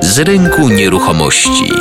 Z rynku nieruchomości.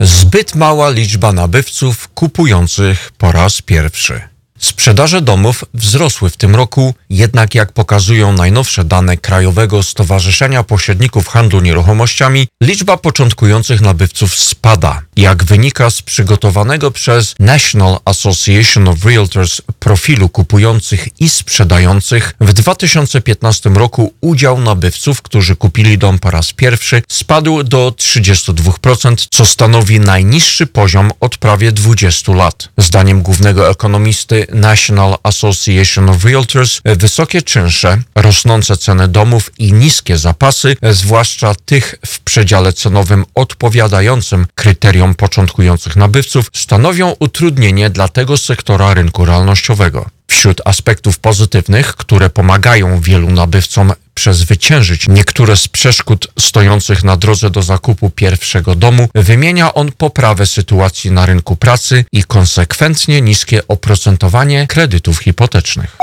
Zbyt mała liczba nabywców kupujących po raz pierwszy. Sprzedaże domów wzrosły w tym roku, jednak jak pokazują najnowsze dane Krajowego Stowarzyszenia Pośredników Handlu Nieruchomościami, liczba początkujących nabywców spada. Jak wynika z przygotowanego przez National Association of Realtors profilu kupujących i sprzedających, w 2015 roku udział nabywców, którzy kupili dom po raz pierwszy, spadł do 32%, co stanowi najniższy poziom od prawie 20 lat. Zdaniem głównego ekonomisty National Association of Realtors, wysokie czynsze, rosnące ceny domów i niskie zapasy, zwłaszcza tych w przedziale cenowym odpowiadającym kryteriom początkujących nabywców, stanowią utrudnienie dla tego sektora rynku realnościowego. Wśród aspektów pozytywnych, które pomagają wielu nabywcom przezwyciężyć niektóre z przeszkód stojących na drodze do zakupu pierwszego domu, wymienia on poprawę sytuacji na rynku pracy i konsekwentnie niskie oprocentowanie kredytów hipotecznych.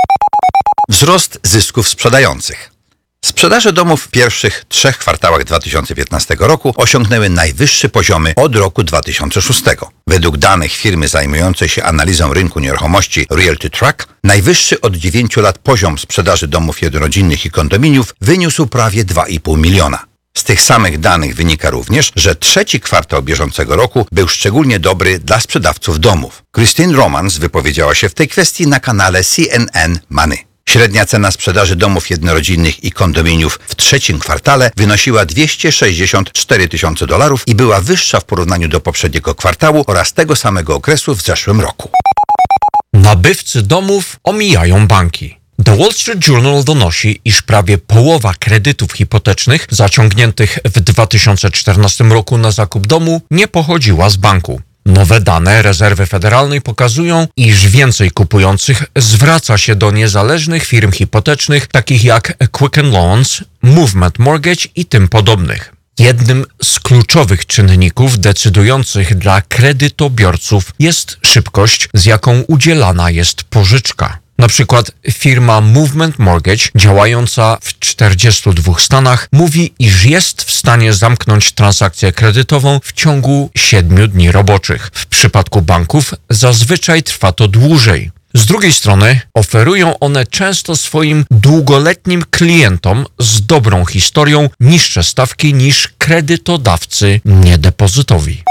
Wzrost zysków sprzedających. Sprzedaże domów w pierwszych trzech kwartałach 2015 roku osiągnęły najwyższe poziomy od roku 2006. Według danych firmy zajmującej się analizą rynku nieruchomości Realty Track, najwyższy od 9 lat poziom sprzedaży domów jednorodzinnych i kondominiów wyniósł prawie 2,5 miliona. Z tych samych danych wynika również, że trzeci kwartał bieżącego roku był szczególnie dobry dla sprzedawców domów. Christine Romans wypowiedziała się w tej kwestii na kanale CNN Money. Średnia cena sprzedaży domów jednorodzinnych i kondominiów w trzecim kwartale wynosiła 264 tysiące dolarów i była wyższa w porównaniu do poprzedniego kwartału oraz tego samego okresu w zeszłym roku. Nabywcy domów omijają banki. The Wall Street Journal donosi, iż prawie połowa kredytów hipotecznych zaciągniętych w 2014 roku na zakup domu nie pochodziła z banku. Nowe dane rezerwy federalnej pokazują, iż więcej kupujących zwraca się do niezależnych firm hipotecznych, takich jak Quicken Loans, Movement Mortgage i tym podobnych. Jednym z kluczowych czynników decydujących dla kredytobiorców jest szybkość, z jaką udzielana jest pożyczka. Na przykład firma Movement Mortgage, działająca w 42 stanach, mówi, iż jest w stanie zamknąć transakcję kredytową w ciągu 7 dni roboczych. W przypadku banków zazwyczaj trwa to dłużej. Z drugiej strony oferują one często swoim długoletnim klientom z dobrą historią niższe stawki niż kredytodawcy niedepozytowi.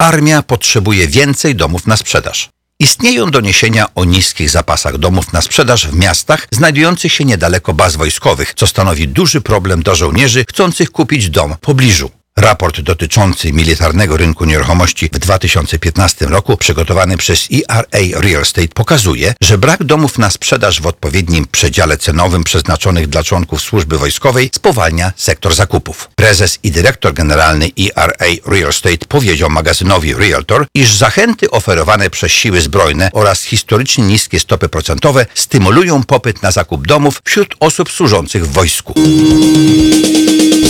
Armia potrzebuje więcej domów na sprzedaż. Istnieją doniesienia o niskich zapasach domów na sprzedaż w miastach znajdujących się niedaleko baz wojskowych, co stanowi duży problem dla żołnierzy chcących kupić dom w pobliżu. Raport dotyczący militarnego rynku nieruchomości w 2015 roku, przygotowany przez ERA Real Estate, pokazuje, że brak domów na sprzedaż w odpowiednim przedziale cenowym przeznaczonych dla członków służby wojskowej spowalnia sektor zakupów. Prezes i dyrektor generalny ERA Real Estate powiedział magazynowi Realtor, iż zachęty oferowane przez siły zbrojne oraz historycznie niskie stopy procentowe stymulują popyt na zakup domów wśród osób służących w wojsku.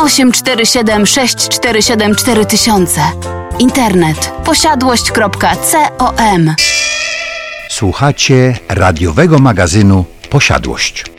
847 647 4000. Internet posiadłość.com Słuchacie radiowego magazynu Posiadłość.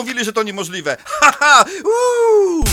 Mówili, że to niemożliwe! Haha! Uuu!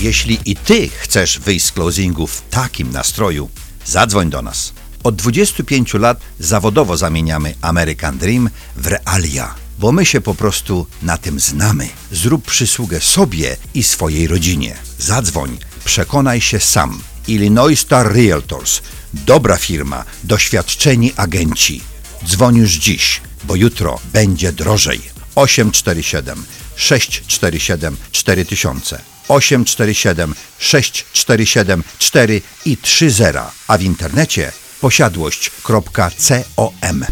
Jeśli i ty chcesz wyjść z closingu w takim nastroju, zadzwoń do nas. Od 25 lat zawodowo zamieniamy American Dream w realia, bo my się po prostu na tym znamy. Zrób przysługę sobie i swojej rodzinie. Zadzwoń, przekonaj się sam. Illinois Star Realtors. Dobra firma, doświadczeni agenci. Dzwoń już dziś, bo jutro będzie drożej. 847 647 4000 847 647 4 i 30, a w internecie posiadłość.com.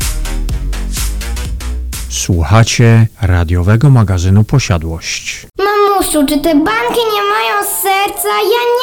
Słuchacie radiowego magazynu Posiadłość. Mamusiu, czy te banki nie mają serca? Ja nie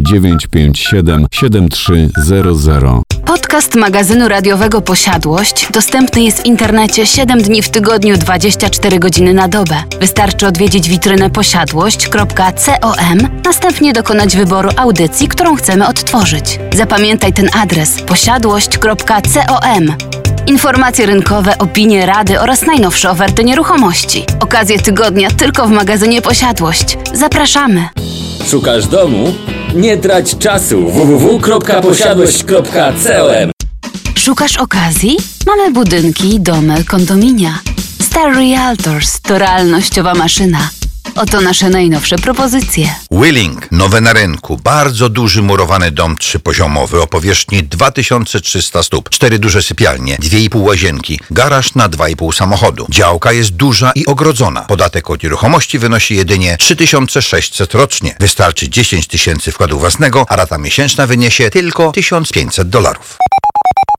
957 7300 Podcast magazynu radiowego Posiadłość dostępny jest w internecie 7 dni w tygodniu 24 godziny na dobę. Wystarczy odwiedzić witrynę posiadłość.com, następnie dokonać wyboru audycji, którą chcemy odtworzyć. Zapamiętaj ten adres posiadłość.com. Informacje rynkowe, opinie, rady oraz najnowsze oferty nieruchomości. Okazje tygodnia tylko w magazynie Posiadłość. Zapraszamy! Szukasz domu? Nie trać czasu www.posiadłość.com Szukasz okazji? Mamy budynki, domy, kondominia. Star Realtors to realnościowa maszyna. Oto nasze najnowsze propozycje. Willing, nowe na rynku, bardzo duży murowany dom trzypoziomowy o powierzchni 2300 stóp, cztery duże sypialnie, dwie i pół łazienki, garaż na dwa i pół samochodu. Działka jest duża i ogrodzona. Podatek od nieruchomości wynosi jedynie 3600 rocznie. Wystarczy 10 tysięcy wkładu własnego, a rata miesięczna wyniesie tylko 1500 dolarów.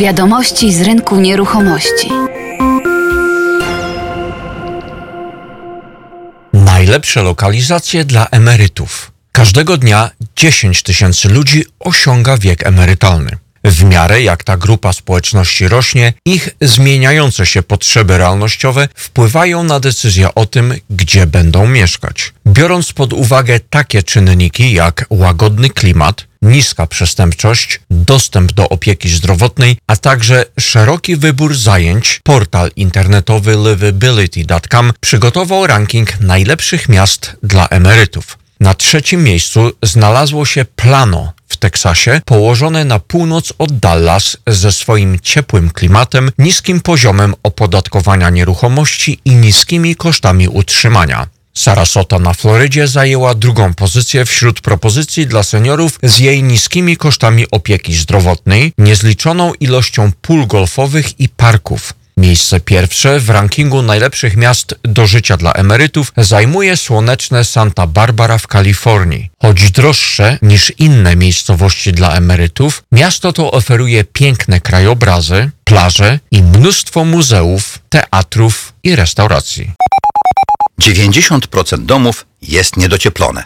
Wiadomości z rynku nieruchomości. Najlepsze lokalizacje dla emerytów. Każdego dnia 10 tysięcy ludzi osiąga wiek emerytalny. W miarę jak ta grupa społeczności rośnie, ich zmieniające się potrzeby realnościowe wpływają na decyzję o tym, gdzie będą mieszkać. Biorąc pod uwagę takie czynniki jak łagodny klimat, niska przestępczość, dostęp do opieki zdrowotnej, a także szeroki wybór zajęć, portal internetowy livability.com przygotował ranking najlepszych miast dla emerytów. Na trzecim miejscu znalazło się Plano w Teksasie, położone na północ od Dallas ze swoim ciepłym klimatem, niskim poziomem opodatkowania nieruchomości i niskimi kosztami utrzymania. Sarasota na Florydzie zajęła drugą pozycję wśród propozycji dla seniorów z jej niskimi kosztami opieki zdrowotnej, niezliczoną ilością pól golfowych i parków. Miejsce pierwsze w rankingu najlepszych miast do życia dla emerytów zajmuje słoneczne Santa Barbara w Kalifornii. Choć droższe niż inne miejscowości dla emerytów, miasto to oferuje piękne krajobrazy, plaże i mnóstwo muzeów, teatrów i restauracji. 90% domów jest niedocieplone.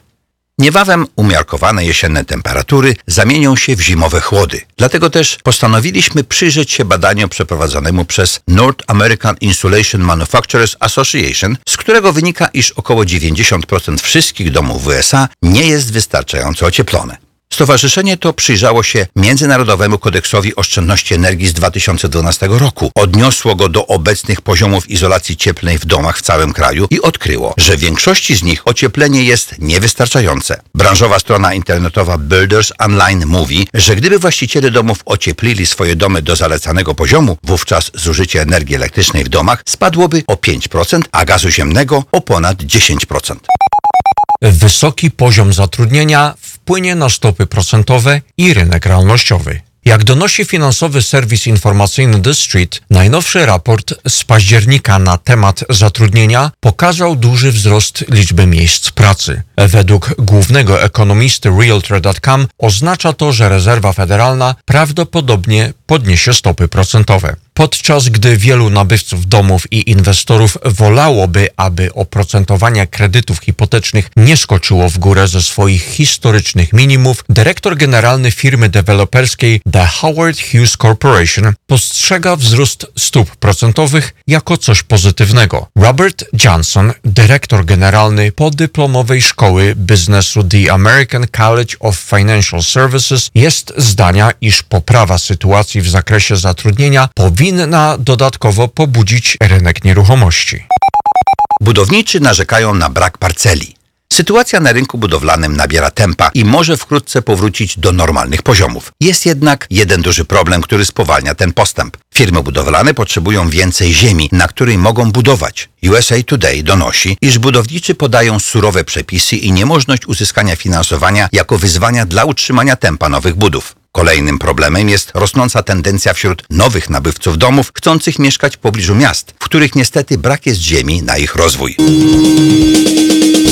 Niebawem umiarkowane jesienne temperatury zamienią się w zimowe chłody. Dlatego też postanowiliśmy przyjrzeć się badaniu przeprowadzonemu przez North American Insulation Manufacturers Association, z którego wynika, iż około 90% wszystkich domów w USA nie jest wystarczająco ocieplone. Stowarzyszenie to przyjrzało się Międzynarodowemu Kodeksowi Oszczędności Energii z 2012 roku, odniosło go do obecnych poziomów izolacji cieplnej w domach w całym kraju i odkryło, że w większości z nich ocieplenie jest niewystarczające. Branżowa strona internetowa Builders Online mówi, że gdyby właściciele domów ocieplili swoje domy do zalecanego poziomu, wówczas zużycie energii elektrycznej w domach spadłoby o 5%, a gazu ziemnego o ponad 10%. Wysoki poziom zatrudnienia wpłynie na stopy procentowe i rynek realnościowy. Jak donosi finansowy serwis informacyjny The Street, najnowszy raport z października na temat zatrudnienia pokazał duży wzrost liczby miejsc pracy. Według głównego ekonomisty Realtor.com oznacza to, że rezerwa federalna prawdopodobnie podniesie stopy procentowe. Podczas gdy wielu nabywców domów i inwestorów wolałoby, aby oprocentowanie kredytów hipotecznych nie skoczyło w górę ze swoich historycznych minimów, dyrektor generalny firmy deweloperskiej The Howard Hughes Corporation postrzega wzrost stóp procentowych jako coś pozytywnego. Robert Johnson, dyrektor generalny podyplomowej szkoły biznesu The American College of Financial Services, jest zdania, iż poprawa sytuacji w zakresie zatrudnienia powinna dodatkowo pobudzić rynek nieruchomości. Budowniczy narzekają na brak parceli. Sytuacja na rynku budowlanym nabiera tempa i może wkrótce powrócić do normalnych poziomów. Jest jednak jeden duży problem, który spowalnia ten postęp. Firmy budowlane potrzebują więcej ziemi, na której mogą budować. USA Today donosi, iż budowniczy podają surowe przepisy i niemożność uzyskania finansowania jako wyzwania dla utrzymania tempa nowych budów. Kolejnym problemem jest rosnąca tendencja wśród nowych nabywców domów chcących mieszkać w pobliżu miast, w których niestety brak jest ziemi na ich rozwój.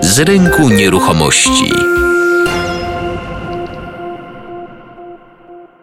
Z rynku nieruchomości.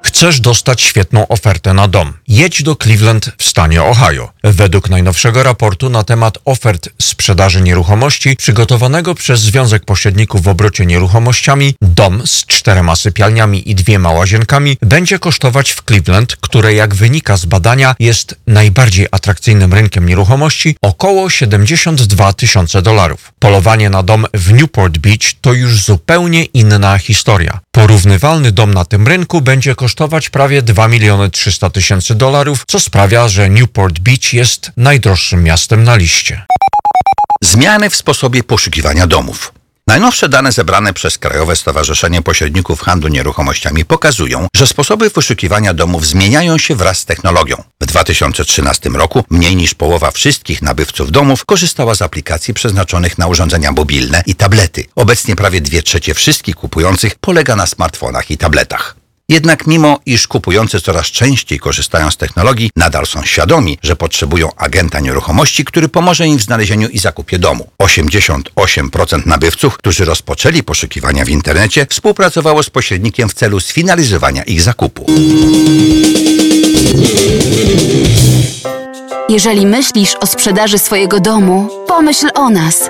Chcesz dostać świetną ofertę na dom? Jedź do Cleveland w stanie Ohio. Według najnowszego raportu na temat ofert sprzedaży nieruchomości przygotowanego przez Związek Pośredników w obrocie nieruchomościami, dom z czterema sypialniami i dwiema łazienkami będzie kosztować w Cleveland, które jak wynika z badania jest najbardziej atrakcyjnym rynkiem nieruchomości, około 72 tysiące dolarów. Polowanie na dom w Newport Beach to już zupełnie inna historia. Porównywalny dom na tym rynku będzie kosztować prawie 2 miliony 300 tysięcy dolarów, co sprawia, że Newport Beach jest najdroższym miastem na liście. Zmiany w sposobie poszukiwania domów. Najnowsze dane zebrane przez Krajowe Stowarzyszenie Pośredników Handlu Nieruchomościami pokazują, że sposoby poszukiwania domów zmieniają się wraz z technologią. W 2013 roku mniej niż połowa wszystkich nabywców domów korzystała z aplikacji przeznaczonych na urządzenia mobilne i tablety. Obecnie prawie dwie trzecie wszystkich kupujących polega na smartfonach i tabletach. Jednak mimo iż kupujący coraz częściej korzystają z technologii, nadal są świadomi, że potrzebują agenta nieruchomości, który pomoże im w znalezieniu i zakupie domu. 88% nabywców, którzy rozpoczęli poszukiwania w internecie, współpracowało z pośrednikiem w celu sfinalizowania ich zakupu. Jeżeli myślisz o sprzedaży swojego domu, pomyśl o nas.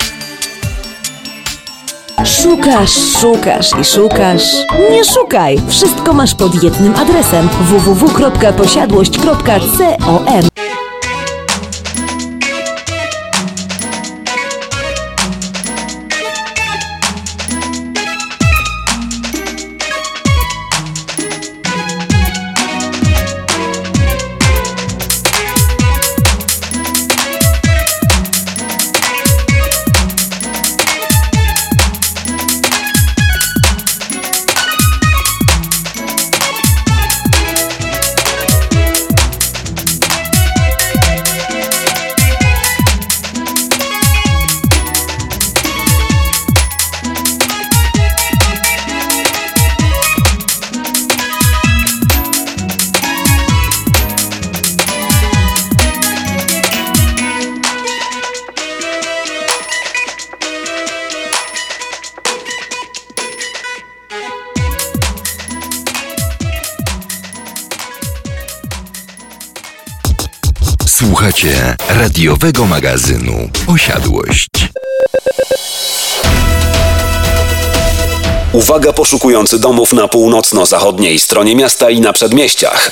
Szukasz, szukasz i szukasz. Nie szukaj! Wszystko masz pod jednym adresem www.posiadłość.com. radiowego magazynu Posiadłość. Uwaga poszukujący domów na północno-zachodniej stronie miasta i na przedmieściach.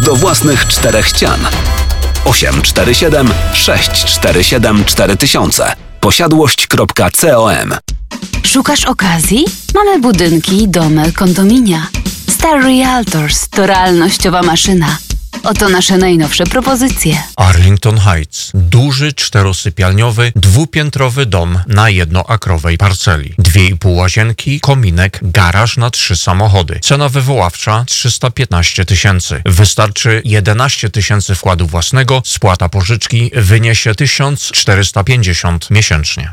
do własnych czterech ścian. 847 647 4000 posiadłość.com Szukasz okazji? Mamy budynki, domy, kondominia. Star Realtors to realnościowa maszyna. Oto nasze najnowsze propozycje. Arlington Heights. Duży, czterosypialniowy, dwupiętrowy dom na jednoakrowej parceli. Dwie i pół łazienki, kominek, garaż na trzy samochody. Cena wywoławcza 315 tysięcy. Wystarczy 11 tysięcy wkładu własnego, spłata pożyczki wyniesie 1450 miesięcznie.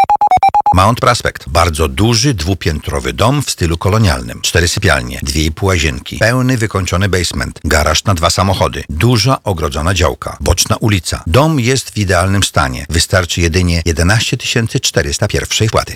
Mount Prospect. Bardzo duży, dwupiętrowy dom w stylu kolonialnym. Cztery sypialnie, dwie i pół łazienki, pełny wykończony basement, garaż na dwa samochody, duża ogrodzona działka, boczna ulica. Dom jest w idealnym stanie. Wystarczy jedynie 11 400 pierwszej wpłaty.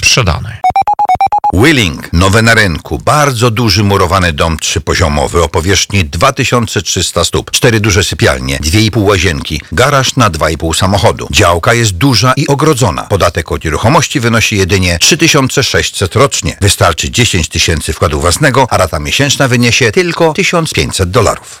sprzedany. Willing, nowe na rynku, bardzo duży murowany dom trzypoziomowy o powierzchni 2300 stóp, cztery duże sypialnie, dwie i pół łazienki, garaż na dwa i pół samochodu. Działka jest duża i ogrodzona. Podatek od nieruchomości wynosi jedynie 3600 rocznie. Wystarczy 10 tysięcy wkładu własnego, a rata miesięczna wyniesie tylko 1500 dolarów.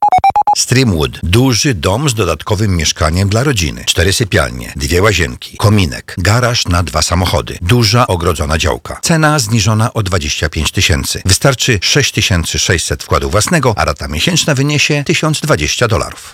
Streamwood. Duży dom z dodatkowym mieszkaniem dla rodziny. Cztery sypialnie, dwie łazienki, kominek, garaż na dwa samochody. Duża ogrodzona działka. Cena zniżona o 25 tysięcy. Wystarczy 6600 wkładu własnego, a rata miesięczna wyniesie 1020 dolarów.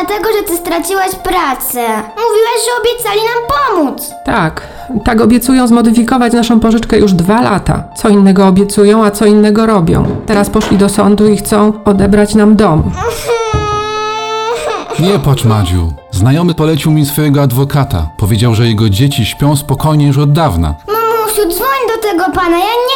Dlatego, że ty straciłaś pracę. Mówiłaś, że obiecali nam pomóc. Tak, tak obiecują zmodyfikować naszą pożyczkę już dwa lata. Co innego obiecują, a co innego robią. Teraz poszli do sądu i chcą odebrać nam dom. Nie płacz, Madziu. Znajomy polecił mi swojego adwokata. Powiedział, że jego dzieci śpią spokojnie już od dawna. Mamusiu, dzwoń do tego pana, ja nie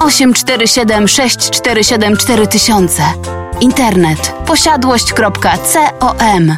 847 647 4000. Internet posiadłość.com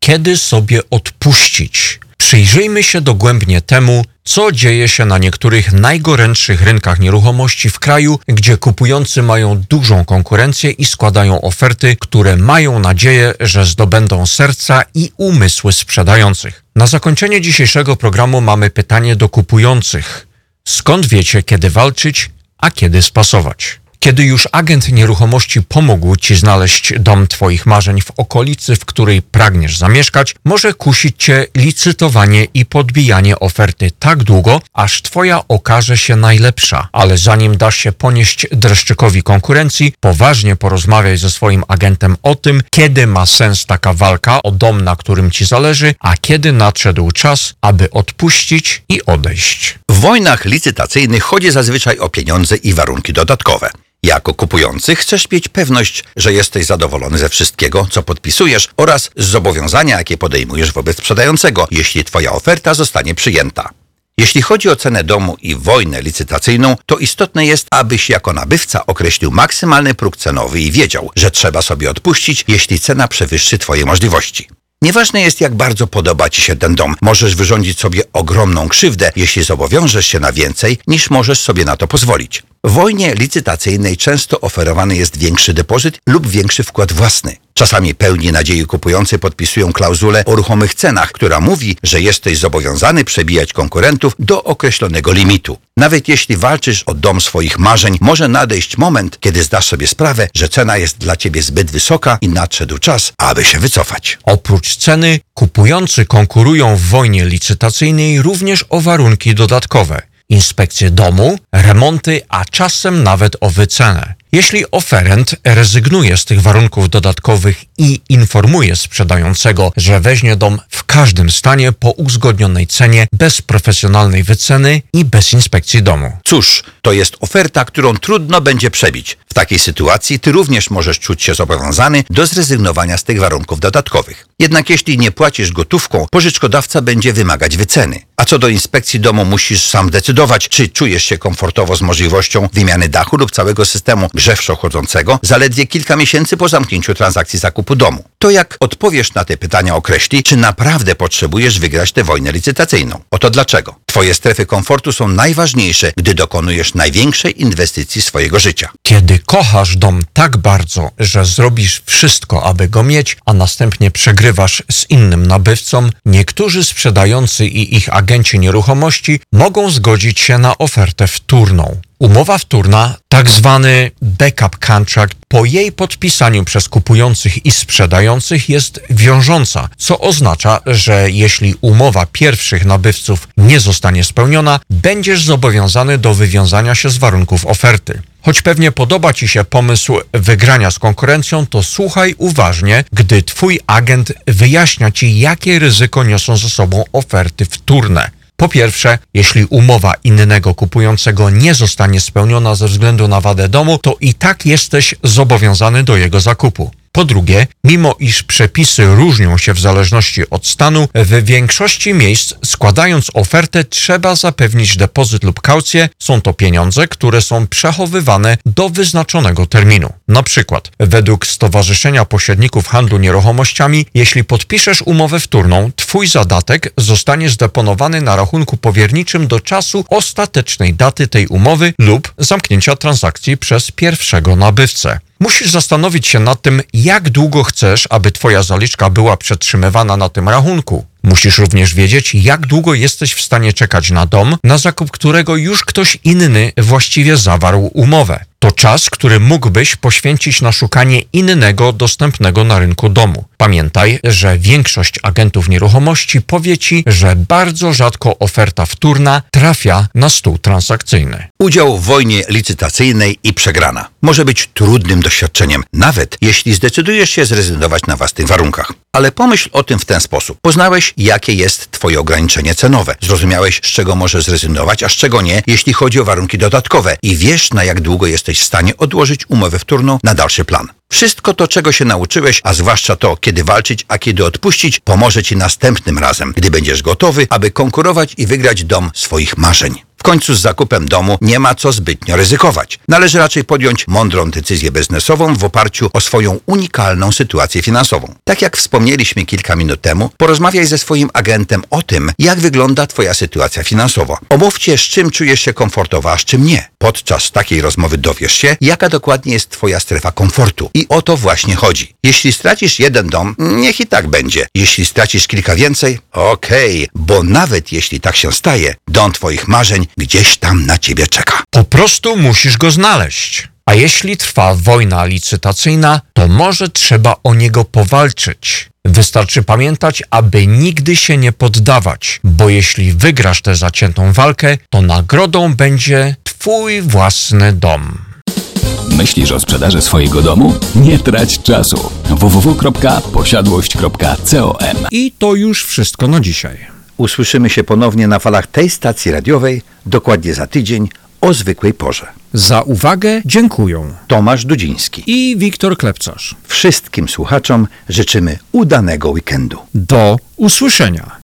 Kiedy sobie odpuścić? Przyjrzyjmy się dogłębnie temu, co dzieje się na niektórych najgorętszych rynkach nieruchomości w kraju, gdzie kupujący mają dużą konkurencję i składają oferty, które mają nadzieję, że zdobędą serca i umysły sprzedających. Na zakończenie dzisiejszego programu mamy pytanie do kupujących. Skąd wiecie, kiedy walczyć, a kiedy spasować? Kiedy już agent nieruchomości pomógł Ci znaleźć dom Twoich marzeń w okolicy, w której pragniesz zamieszkać, może kusić Cię licytowanie i podbijanie oferty tak długo, aż Twoja okaże się najlepsza. Ale zanim dasz się ponieść dreszczykowi konkurencji, poważnie porozmawiaj ze swoim agentem o tym, kiedy ma sens taka walka o dom, na którym Ci zależy, a kiedy nadszedł czas, aby odpuścić i odejść. W wojnach licytacyjnych chodzi zazwyczaj o pieniądze i warunki dodatkowe. Jako kupujący chcesz mieć pewność, że jesteś zadowolony ze wszystkiego, co podpisujesz oraz z zobowiązania, jakie podejmujesz wobec sprzedającego, jeśli Twoja oferta zostanie przyjęta. Jeśli chodzi o cenę domu i wojnę licytacyjną, to istotne jest, abyś jako nabywca określił maksymalny próg cenowy i wiedział, że trzeba sobie odpuścić, jeśli cena przewyższy Twoje możliwości. Nieważne jest, jak bardzo podoba Ci się ten dom, możesz wyrządzić sobie ogromną krzywdę, jeśli zobowiążesz się na więcej, niż możesz sobie na to pozwolić. Wojnie licytacyjnej często oferowany jest większy depozyt lub większy wkład własny. Czasami pełni nadziei kupujący podpisują klauzulę o ruchomych cenach, która mówi, że jesteś zobowiązany przebijać konkurentów do określonego limitu. Nawet jeśli walczysz o dom swoich marzeń, może nadejść moment, kiedy zdasz sobie sprawę, że cena jest dla ciebie zbyt wysoka i nadszedł czas, aby się wycofać. Oprócz ceny, kupujący konkurują w wojnie licytacyjnej również o warunki dodatkowe. Inspekcje domu, remonty, a czasem nawet o wycenę. Jeśli oferent rezygnuje z tych warunków dodatkowych i informuje sprzedającego, że weźmie dom w każdym stanie po uzgodnionej cenie, bez profesjonalnej wyceny i bez inspekcji domu. Cóż, to jest oferta, którą trudno będzie przebić. W takiej sytuacji ty również możesz czuć się zobowiązany do zrezygnowania z tych warunków dodatkowych. Jednak jeśli nie płacisz gotówką, pożyczkodawca będzie wymagać wyceny. A co do inspekcji domu, musisz sam decydować, czy czujesz się komfortowo z możliwością wymiany dachu lub całego systemu grzewczo-chłodzącego zaledwie kilka miesięcy po zamknięciu transakcji zakupu domu. To jak odpowiesz na te pytania określi, czy naprawdę potrzebujesz wygrać tę wojnę licytacyjną. Oto dlaczego. Twoje strefy komfortu są najważniejsze, gdy dokonujesz największej inwestycji swojego życia. Kiedy kochasz dom tak bardzo, że zrobisz wszystko, aby go mieć, a następnie przegrywasz z innym nabywcą, niektórzy sprzedający i ich agenci nieruchomości mogą zgodzić się na ofertę wtórną. Umowa wtórna, tak zwany backup contract, po jej podpisaniu przez kupujących i sprzedających jest wiążąca, co oznacza, że jeśli umowa pierwszych nabywców nie zostanie spełniona, będziesz zobowiązany do wywiązania się z warunków oferty. Choć pewnie podoba Ci się pomysł wygrania z konkurencją, to słuchaj uważnie, gdy Twój agent wyjaśnia Ci, jakie ryzyko niosą ze sobą oferty wtórne. Po pierwsze, jeśli umowa innego kupującego nie zostanie spełniona ze względu na wadę domu, to i tak jesteś zobowiązany do jego zakupu. Po drugie, mimo iż przepisy różnią się w zależności od stanu, w większości miejsc składając ofertę trzeba zapewnić depozyt lub kaucję. Są to pieniądze, które są przechowywane do wyznaczonego terminu. Na przykład, według Stowarzyszenia Pośredników Handlu Nieruchomościami, jeśli podpiszesz umowę wtórną, twój zadatek zostanie zdeponowany na rachunku powierniczym do czasu ostatecznej daty tej umowy lub zamknięcia transakcji przez pierwszego nabywcę. Musisz zastanowić się nad tym, jak długo chcesz, aby Twoja zaliczka była przetrzymywana na tym rachunku. Musisz również wiedzieć, jak długo jesteś w stanie czekać na dom, na zakup którego już ktoś inny właściwie zawarł umowę. To czas, który mógłbyś poświęcić na szukanie innego dostępnego na rynku domu. Pamiętaj, że większość agentów nieruchomości powie ci, że bardzo rzadko oferta wtórna trafia na stół transakcyjny. Udział w wojnie licytacyjnej i przegrana może być trudnym doświadczeniem, nawet jeśli zdecydujesz się zrezygnować na własnych warunkach. Ale pomyśl o tym w ten sposób. Poznałeś, jakie jest Twoje ograniczenie cenowe. Zrozumiałeś, z czego możesz zrezygnować, a z czego nie, jeśli chodzi o warunki dodatkowe. I wiesz, na jak długo jesteś w stanie odłożyć umowę wtórną na dalszy plan. Wszystko to, czego się nauczyłeś, a zwłaszcza to, kiedy walczyć, a kiedy odpuścić, pomoże Ci następnym razem, gdy będziesz gotowy, aby konkurować i wygrać dom swoich marzeń. Końcu z zakupem domu nie ma co zbytnio ryzykować. Należy raczej podjąć mądrą decyzję biznesową w oparciu o swoją unikalną sytuację finansową. Tak jak wspomnieliśmy kilka minut temu, porozmawiaj ze swoim agentem o tym, jak wygląda Twoja sytuacja finansowa. Omówcie, z czym czujesz się komfortowo, a z czym nie. Podczas takiej rozmowy dowiesz się, jaka dokładnie jest Twoja strefa komfortu. I o to właśnie chodzi. Jeśli stracisz jeden dom, niech i tak będzie. Jeśli stracisz kilka więcej, okej, bo nawet jeśli tak się staje, dom Twoich marzeń gdzieś tam na Ciebie czeka. Po prostu musisz go znaleźć. A jeśli trwa wojna licytacyjna, to może trzeba o niego powalczyć. Wystarczy pamiętać, aby nigdy się nie poddawać, bo jeśli wygrasz tę zaciętą walkę, to nagrodą będzie Twój własny dom. Myślisz o sprzedaży swojego domu? Nie trać czasu. www.posiadłość.com I to już wszystko na dzisiaj. Usłyszymy się ponownie na falach tej stacji radiowej dokładnie za tydzień o zwykłej porze. Za uwagę dziękuję. Tomasz Dudziński i Wiktor Klepcarz. Wszystkim słuchaczom życzymy udanego weekendu. Do usłyszenia.